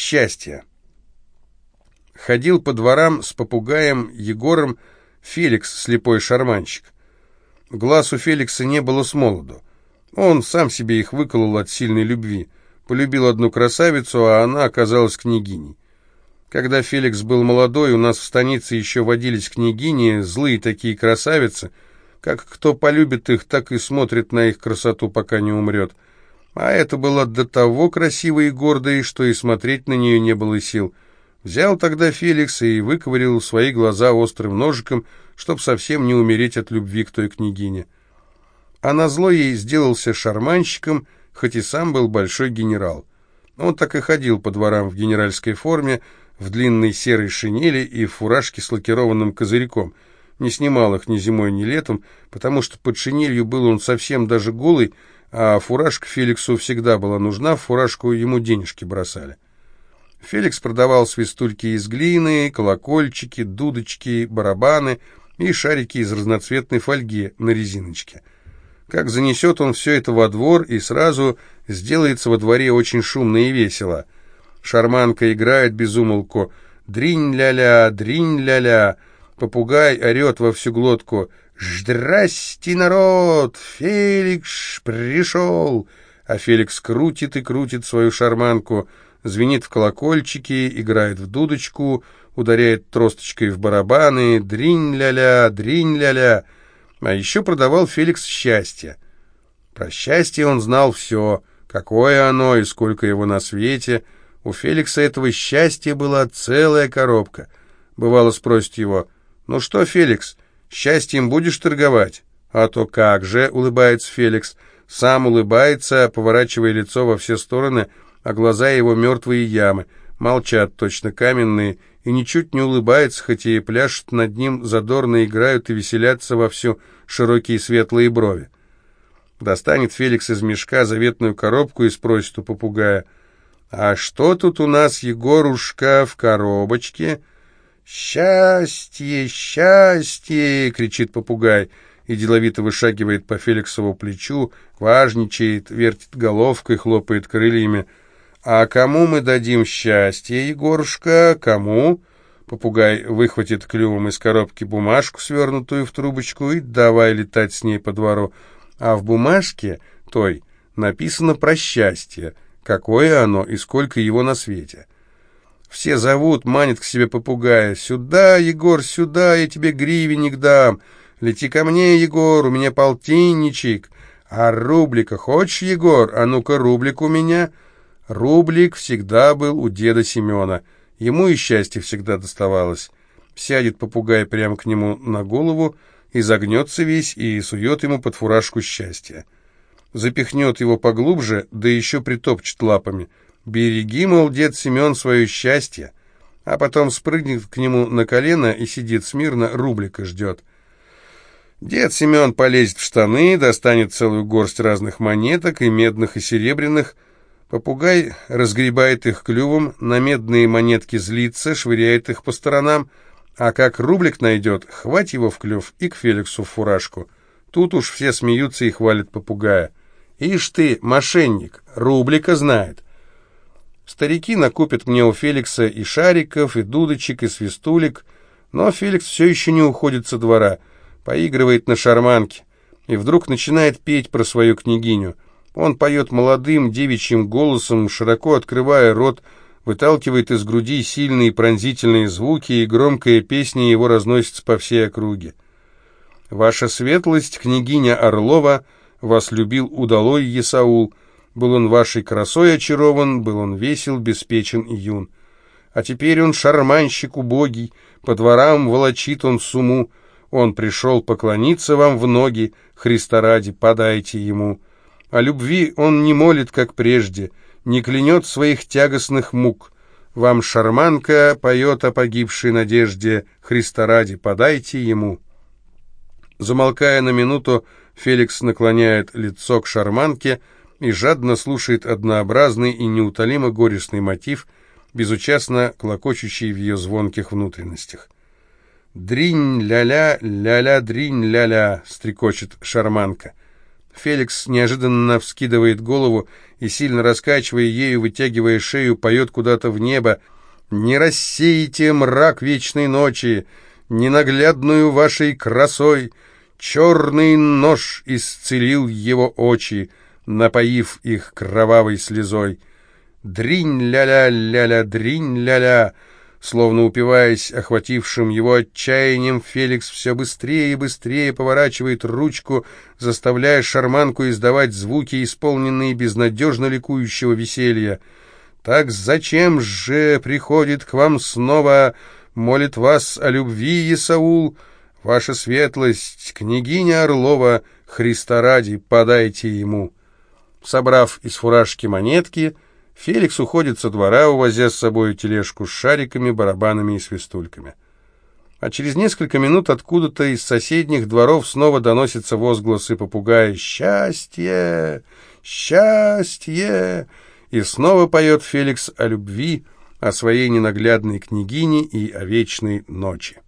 Счастье. Ходил по дворам с попугаем Егором Феликс, слепой шарманщик. Глаз у Феликса не было с молоду. Он сам себе их выколол от сильной любви. Полюбил одну красавицу, а она оказалась княгиней. Когда Феликс был молодой, у нас в станице еще водились княгини, злые такие красавицы. Как кто полюбит их, так и смотрит на их красоту, пока не умрет. А это было до того красивой и гордой, что и смотреть на нее не было сил. Взял тогда Феликс и выковырил свои глаза острым ножиком, чтоб совсем не умереть от любви к той княгине. А назло ей сделался шарманщиком, хоть и сам был большой генерал. Он так и ходил по дворам в генеральской форме, в длинной серой шинели и в фуражке с лакированным козырьком. Не снимал их ни зимой, ни летом, потому что под шинелью был он совсем даже голый, а фуражка Феликсу всегда была нужна, фуражку ему денежки бросали. Феликс продавал свистульки из глины, колокольчики, дудочки, барабаны и шарики из разноцветной фольги на резиночке. Как занесет он все это во двор, и сразу сделается во дворе очень шумно и весело. Шарманка играет безумолку «Дринь-ля-ля, дринь-ля-ля», попугай орет во всю глотку «Здрасте, народ! Феликс пришел!» А Феликс крутит и крутит свою шарманку, звенит в колокольчики, играет в дудочку, ударяет тросточкой в барабаны, дринь-ля-ля, дринь-ля-ля. А еще продавал Феликс счастье. Про счастье он знал все, какое оно и сколько его на свете. У Феликса этого счастья была целая коробка. Бывало спросит его, «Ну что, Феликс, — Счастьем будешь торговать? А то как же, улыбается Феликс. Сам улыбается, поворачивая лицо во все стороны, а глаза его мертвые ямы. Молчат, точно каменные, и ничуть не улыбается, хотя и пляшут над ним, задорно играют и веселятся во всю широкие светлые брови. Достанет Феликс из мешка заветную коробку и спросит у попугая, «А что тут у нас, Егорушка, в коробочке?» «Счастье, счастье!» — кричит попугай и деловито вышагивает по Феликсову плечу, важничает, вертит головкой, хлопает крыльями. «А кому мы дадим счастье, Егорушка? Кому?» Попугай выхватит клювом из коробки бумажку, свернутую в трубочку, и давай летать с ней по двору. А в бумажке той написано про счастье, какое оно и сколько его на свете. Все зовут, манят к себе попугая. «Сюда, Егор, сюда, я тебе гривенник дам. Лети ко мне, Егор, у меня полтинничек. А рублика хочешь, Егор? А ну-ка, рублик у меня». Рублик всегда был у деда Семена. Ему и счастье всегда доставалось. Сядет попугай прямо к нему на голову, и загнется весь, и сует ему под фуражку счастье. Запихнет его поглубже, да еще притопчет лапами — Береги, мол, дед Семен, свое счастье, а потом спрыгнет к нему на колено и сидит смирно, рублика ждет. Дед Семен полезет в штаны, достанет целую горсть разных монеток, и медных, и серебряных. Попугай разгребает их клювом, на медные монетки злится, швыряет их по сторонам, а как рублик найдет, хвать его в клюв и к Феликсу в фуражку. Тут уж все смеются и хвалят попугая. «Ишь ты, мошенник, рублика знает». Старики накупят мне у Феликса и шариков, и дудочек, и свистулек, но Феликс все еще не уходит со двора, поигрывает на шарманке, и вдруг начинает петь про свою княгиню. Он поет молодым девичьим голосом, широко открывая рот, выталкивает из груди сильные пронзительные звуки, и громкая песня его разносится по всей округе. «Ваша светлость, княгиня Орлова, вас любил удалой Есаул», был он вашей красой очарован, был он весел, беспечен и юн. А теперь он шарманщик убогий, по дворам волочит он суму. Он пришел поклониться вам в ноги, Христа ради, подайте ему. О любви он не молит, как прежде, не клянет своих тягостных мук. Вам шарманка поет о погибшей надежде, Христа ради, подайте ему. Замолкая на минуту, Феликс наклоняет лицо к шарманке — и жадно слушает однообразный и неутолимо горестный мотив, безучастно клокочущий в ее звонких внутренностях. «Дринь-ля-ля, ля-ля, дринь-ля-ля», — стрекочет шарманка. Феликс неожиданно вскидывает голову и, сильно раскачивая ею, вытягивая шею, поет куда-то в небо. «Не рассеете мрак вечной ночи, ненаглядную вашей красой. Черный нож исцелил его очи, напоив их кровавой слезой. Дринь-ля-ля-ля-ля, дринь-ля-ля!» Словно упиваясь охватившим его отчаянием, Феликс все быстрее и быстрее поворачивает ручку, заставляя шарманку издавать звуки, исполненные безнадежно ликующего веселья. «Так зачем же приходит к вам снова, молит вас о любви, Исаул? Ваша светлость, княгиня Орлова, Христа ради, подайте ему». Собрав из фуражки монетки, — Феликс уходит со двора, увозя с собой тележку с шариками, барабанами и свистульками. А через несколько минут откуда-то из соседних дворов снова доносятся возгласы попугая «Счастье! Счастье!» И снова поет Феликс о любви, о своей ненаглядной княгине и о вечной ночи.